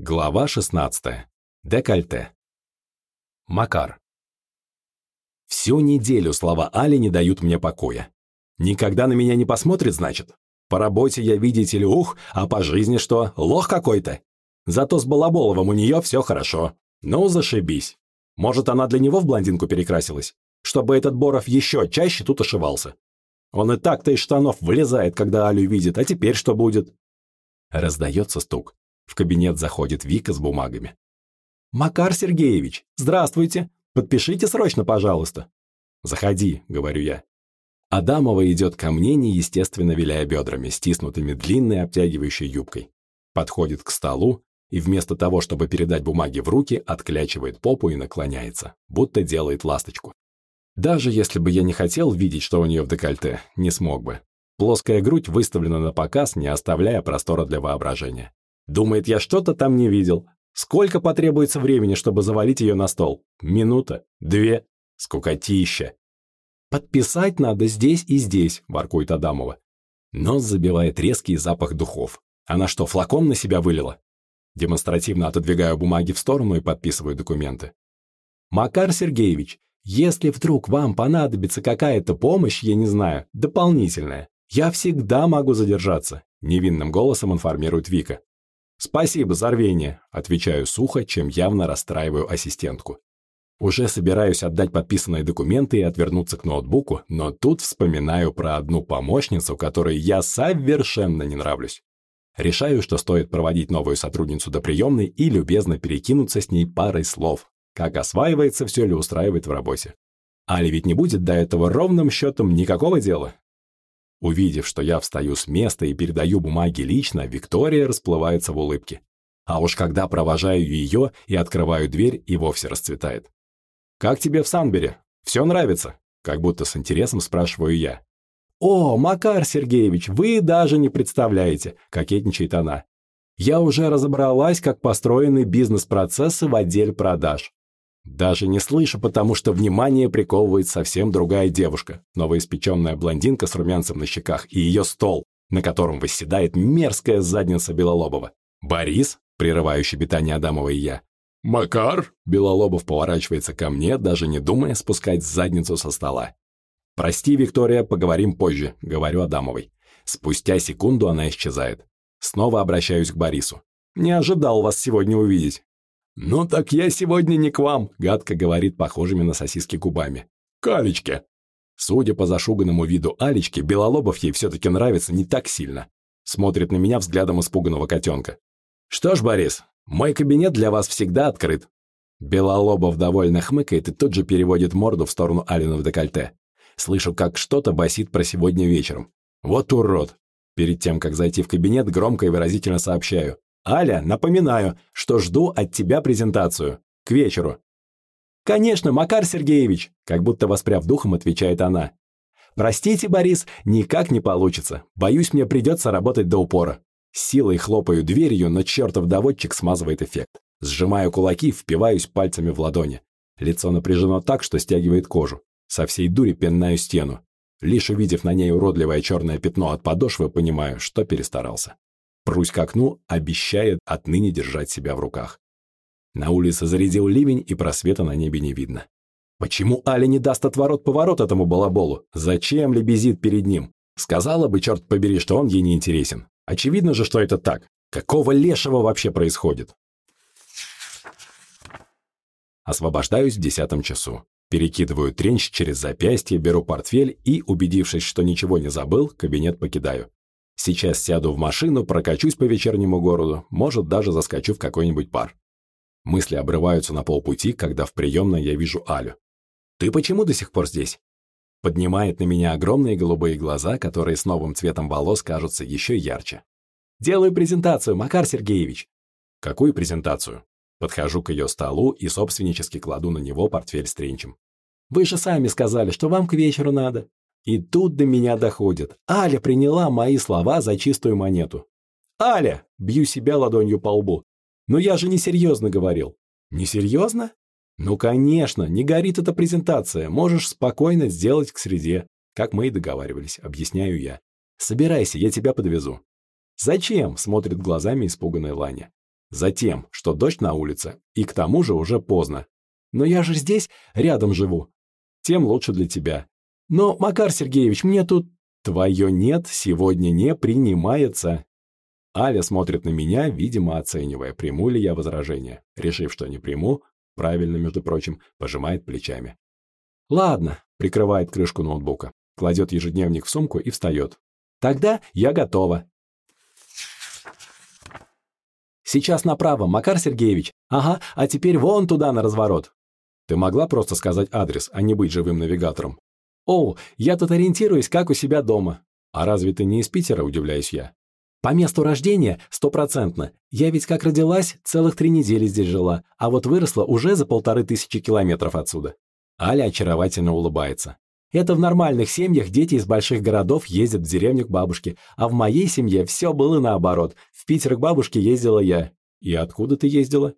Глава 16. Декольте. Макар. Всю неделю слова Али не дают мне покоя. Никогда на меня не посмотрит, значит? По работе я, видите ли, ух, а по жизни что, лох какой-то? Зато с Балаболовым у нее все хорошо. Ну, зашибись. Может, она для него в блондинку перекрасилась? Чтобы этот Боров еще чаще тут ошивался. Он и так-то из штанов вылезает, когда Алю видит, а теперь что будет? Раздается стук. В кабинет заходит Вика с бумагами. «Макар Сергеевич, здравствуйте! Подпишите срочно, пожалуйста!» «Заходи», — говорю я. Адамова идет ко мне, неестественно виляя бедрами, стиснутыми длинной обтягивающей юбкой. Подходит к столу и вместо того, чтобы передать бумаги в руки, отклячивает попу и наклоняется, будто делает ласточку. Даже если бы я не хотел видеть, что у нее в декольте, не смог бы. Плоская грудь выставлена на показ, не оставляя простора для воображения. Думает, я что-то там не видел. Сколько потребуется времени, чтобы завалить ее на стол? Минута? Две? Скукотища. «Подписать надо здесь и здесь», – воркует Адамова. Нос забивает резкий запах духов. Она что, флакон на себя вылила? Демонстративно отодвигаю бумаги в сторону и подписываю документы. «Макар Сергеевич, если вдруг вам понадобится какая-то помощь, я не знаю, дополнительная, я всегда могу задержаться», – невинным голосом информирует Вика. «Спасибо за рвение», – отвечаю сухо, чем явно расстраиваю ассистентку. Уже собираюсь отдать подписанные документы и отвернуться к ноутбуку, но тут вспоминаю про одну помощницу, которой я совершенно не нравлюсь. Решаю, что стоит проводить новую сотрудницу до приемной и любезно перекинуться с ней парой слов, как осваивается все или устраивает в работе. Али ведь не будет до этого ровным счетом никакого дела, Увидев, что я встаю с места и передаю бумаги лично, Виктория расплывается в улыбке. А уж когда провожаю ее и открываю дверь, и вовсе расцветает. «Как тебе в Санбере? Все нравится?» Как будто с интересом спрашиваю я. «О, Макар Сергеевич, вы даже не представляете», – кокетничает она. «Я уже разобралась, как построены бизнес-процессы в отделе продаж. Даже не слышу, потому что внимание приковывает совсем другая девушка, новоиспеченная блондинка с румянцем на щеках и ее стол, на котором восседает мерзкая задница Белолобова. «Борис?» – прерывающий питание Адамова и я. «Макар?» – Белолобов поворачивается ко мне, даже не думая спускать задницу со стола. «Прости, Виктория, поговорим позже», – говорю Адамовой. Спустя секунду она исчезает. Снова обращаюсь к Борису. «Не ожидал вас сегодня увидеть. «Ну так я сегодня не к вам», — гадко говорит похожими на сосиски губами. «К Алечке». Судя по зашуганному виду Алечки, Белолобов ей все-таки нравится не так сильно. Смотрит на меня взглядом испуганного котенка. «Что ж, Борис, мой кабинет для вас всегда открыт». Белолобов довольно хмыкает и тут же переводит морду в сторону Алина в декольте. Слышу, как что-то басит про сегодня вечером. «Вот урод!» Перед тем, как зайти в кабинет, громко и выразительно сообщаю. Аля, напоминаю, что жду от тебя презентацию. К вечеру». «Конечно, Макар Сергеевич», как будто воспряв духом, отвечает она. «Простите, Борис, никак не получится. Боюсь, мне придется работать до упора». Силой хлопаю дверью, но чертов доводчик смазывает эффект. Сжимаю кулаки, впиваюсь пальцами в ладони. Лицо напряжено так, что стягивает кожу. Со всей дури пинаю стену. Лишь увидев на ней уродливое черное пятно от подошвы, понимаю, что перестарался. Прусь к окну, обещая отныне держать себя в руках. На улице зарядил ливень, и просвета на небе не видно. Почему Аля не даст отворот-поворот этому балаболу? Зачем лебезит перед ним? Сказала бы, черт побери, что он ей не интересен. Очевидно же, что это так. Какого лешего вообще происходит? Освобождаюсь в десятом часу. Перекидываю тренч через запястье, беру портфель и, убедившись, что ничего не забыл, кабинет покидаю. Сейчас сяду в машину, прокачусь по вечернему городу, может, даже заскочу в какой-нибудь пар. Мысли обрываются на полпути, когда в приемной я вижу Алю. «Ты почему до сих пор здесь?» Поднимает на меня огромные голубые глаза, которые с новым цветом волос кажутся еще ярче. «Делаю презентацию, Макар Сергеевич!» «Какую презентацию?» Подхожу к ее столу и собственнически кладу на него портфель с тренчем. «Вы же сами сказали, что вам к вечеру надо!» И тут до меня доходит. Аля приняла мои слова за чистую монету. «Аля!» – бью себя ладонью по лбу. «Но я же несерьезно говорил». «Несерьезно?» «Ну, конечно, не горит эта презентация. Можешь спокойно сделать к среде, как мы и договаривались, объясняю я. Собирайся, я тебя подвезу». «Зачем?» – смотрит глазами испуганная Ланя. Затем, что дождь на улице, и к тому же уже поздно. Но я же здесь, рядом живу. Тем лучше для тебя. Но, Макар Сергеевич, мне тут... Твое «нет» сегодня не принимается. Аля смотрит на меня, видимо, оценивая, приму ли я возражение. Решив, что не приму, правильно, между прочим, пожимает плечами. «Ладно», — прикрывает крышку ноутбука, кладет ежедневник в сумку и встает. «Тогда я готова». «Сейчас направо, Макар Сергеевич. Ага, а теперь вон туда на разворот». Ты могла просто сказать адрес, а не быть живым навигатором. «О, я тут ориентируюсь, как у себя дома». «А разве ты не из Питера?» – удивляюсь я. «По месту рождения стопроцентно. Я ведь как родилась, целых три недели здесь жила, а вот выросла уже за полторы тысячи километров отсюда». Аля очаровательно улыбается. Это в нормальных семьях дети из больших городов ездят в деревню к бабушке, а в моей семье все было наоборот. В Питер к бабушке ездила я. И откуда ты ездила?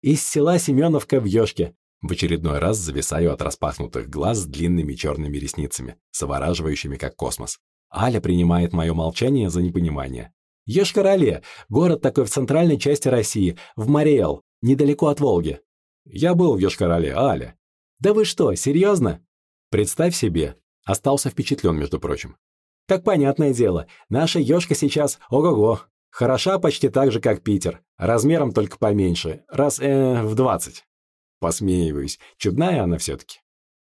Из села Семеновка в Ёшке. В очередной раз зависаю от распахнутых глаз с длинными черными ресницами, завораживающими как космос. Аля принимает мое молчание за непонимание. Ешкарале, город такой в центральной части России, в Мариэл, недалеко от Волги. Я был в Ешкарале, Аля. Да вы что, серьезно? Представь себе. Остался впечатлен, между прочим. Так понятное дело, наша ешка сейчас ого-го. Хороша почти так же, как Питер. Размером только поменьше. Раз, э, в двадцать. Посмеиваюсь. Чудная она все-таки.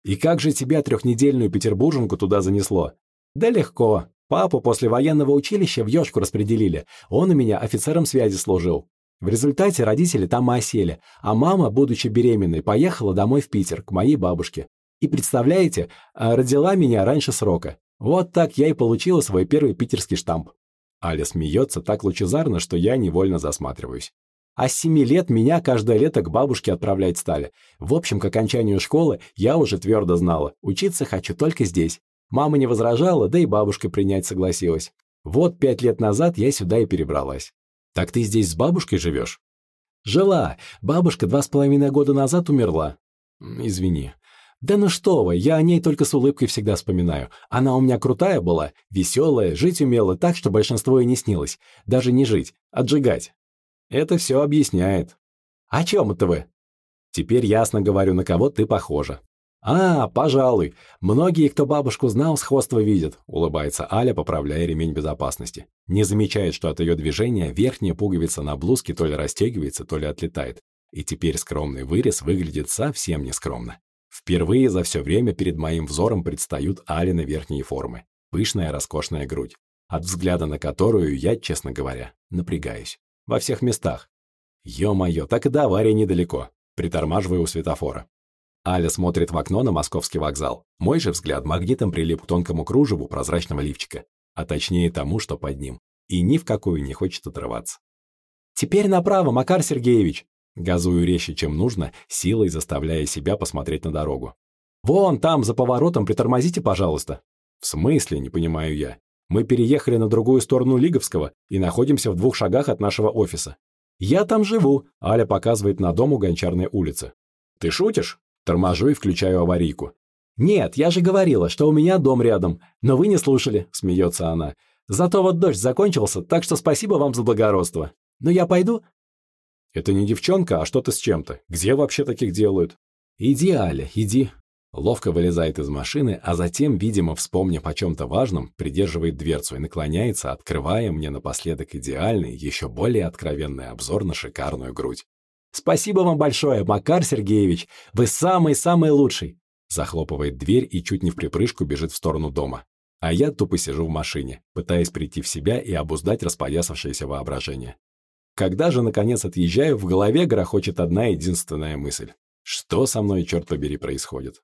И как же тебя, трехнедельную петербурженку, туда занесло? Да легко. Папу после военного училища в Ёшку распределили. Он у меня офицером связи служил. В результате родители там осели, а мама, будучи беременной, поехала домой в Питер, к моей бабушке. И представляете, а, родила меня раньше срока. Вот так я и получила свой первый питерский штамп. Аля смеется так лучезарно, что я невольно засматриваюсь. А с семи лет меня каждое лето к бабушке отправлять стали. В общем, к окончанию школы я уже твердо знала, учиться хочу только здесь. Мама не возражала, да и бабушка принять согласилась. Вот пять лет назад я сюда и перебралась. Так ты здесь с бабушкой живешь? Жила. Бабушка два с половиной года назад умерла. Извини. Да ну что вы, я о ней только с улыбкой всегда вспоминаю. Она у меня крутая была, веселая, жить умела так, что большинство и не снилось. Даже не жить, отжигать. Это все объясняет. О чем это вы? Теперь ясно говорю, на кого ты похожа. А, пожалуй. Многие, кто бабушку знал, сходство видят, улыбается Аля, поправляя ремень безопасности. Не замечает, что от ее движения верхняя пуговица на блузке то ли расстегивается, то ли отлетает. И теперь скромный вырез выглядит совсем нескромно. Впервые за все время перед моим взором предстают Алины верхние формы. Пышная, роскошная грудь, от взгляда на которую я, честно говоря, напрягаюсь. Во всех местах. Ё-моё, так и до аварии недалеко. Притормаживаю у светофора. Аля смотрит в окно на московский вокзал. Мой же взгляд магнитом прилип к тонкому кружеву прозрачного лифчика, а точнее тому, что под ним, и ни в какую не хочет отрываться. «Теперь направо, Макар Сергеевич!» Газую резче, чем нужно, силой заставляя себя посмотреть на дорогу. «Вон там, за поворотом, притормозите, пожалуйста!» «В смысле?» – не понимаю я. Мы переехали на другую сторону Лиговского и находимся в двух шагах от нашего офиса. Я там живу, Аля показывает на дом у Гончарной улицы. Ты шутишь? Торможу и включаю аварийку. «Нет, я же говорила, что у меня дом рядом, но вы не слушали», – смеется она. «Зато вот дождь закончился, так что спасибо вам за благородство. Но я пойду?» «Это не девчонка, а что-то с чем-то. Где вообще таких делают?» «Иди, Аля, иди ловко вылезает из машины, а затем, видимо, вспомнив о чем-то важном, придерживает дверцу и наклоняется, открывая мне напоследок идеальный, еще более откровенный обзор на шикарную грудь. «Спасибо вам большое, Макар Сергеевич! Вы самый-самый лучший!» Захлопывает дверь и чуть не в припрыжку бежит в сторону дома. А я тупо сижу в машине, пытаясь прийти в себя и обуздать распоясавшееся воображение. Когда же, наконец, отъезжаю, в голове грохочет одна единственная мысль. Что со мной, черт побери, происходит?